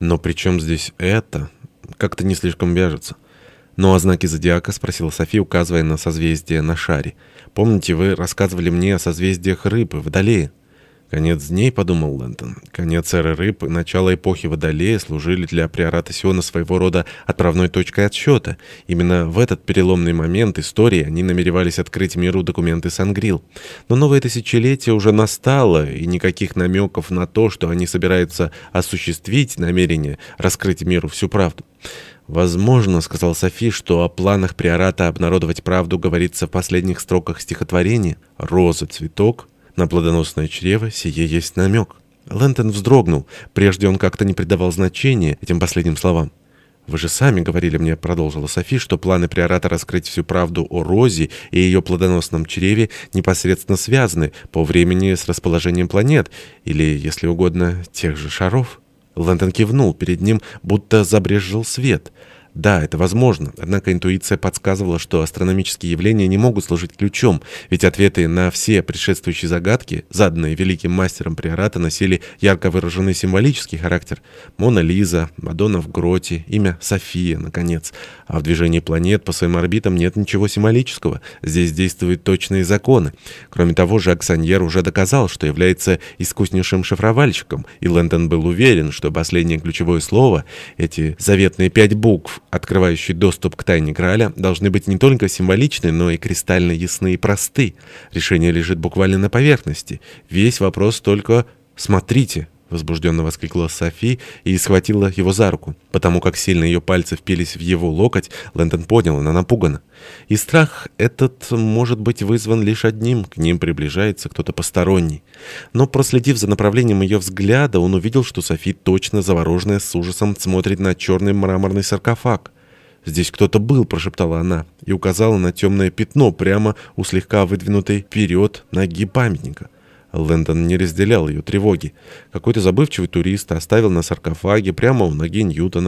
Но при чем здесь это? Как-то не слишком вяжется. «Ну а знаки зодиака?» — спросила София, указывая на созвездие на шаре. «Помните, вы рассказывали мне о созвездиях рыб и водолея?» «Конец дней», — подумал Лэнтон. «Конец эры рыб и начало эпохи Водолея служили для приората Сиона своего рода отправной точкой отсчета. Именно в этот переломный момент истории они намеревались открыть миру документы Сангрил. Но новое тысячелетие уже настало, и никаких намеков на то, что они собираются осуществить намерение раскрыть миру всю правду». «Возможно, — сказал Софи, — что о планах приората обнародовать правду говорится в последних строках стихотворения. Роза, цветок». На плодоносное чрево сие есть намек. Лэнтон вздрогнул. Прежде он как-то не придавал значения этим последним словам. «Вы же сами говорили мне, — продолжила Софи, — что планы приората раскрыть всю правду о Розе и ее плодоносном чреве непосредственно связаны по времени с расположением планет, или, если угодно, тех же шаров». Лэндон кивнул, перед ним будто забрезжил свет — да, это возможно, однако интуиция подсказывала, что астрономические явления не могут служить ключом, ведь ответы на все предшествующие загадки, заданные великим мастером приората, носили ярко выраженный символический характер. Мона Лиза, Мадонна в гроте, имя София, наконец. А в движении планет по своим орбитам нет ничего символического, здесь действуют точные законы. Кроме того, Жак Саньер уже доказал, что является искуснейшим шифровальщиком, и Лэндон был уверен, что последнее ключевое слово, эти заветные пять букв, открывающие доступ к тайне Грааля, должны быть не только символичны, но и кристально ясны и просты. Решение лежит буквально на поверхности. Весь вопрос только «смотрите». — возбужденно воскликнула Софи и схватила его за руку. Потому как сильно ее пальцы впились в его локоть, Лэндон понял, она напугана. И страх этот может быть вызван лишь одним, к ним приближается кто-то посторонний. Но проследив за направлением ее взгляда, он увидел, что Софи точно завороженная с ужасом смотрит на черный мраморный саркофаг. «Здесь кто-то был», — прошептала она, и указала на темное пятно прямо у слегка выдвинутой вперед ноги памятника. Лэндон не разделял ее тревоги. Какой-то забывчивый турист оставил на саркофаге прямо у ноги Ньютона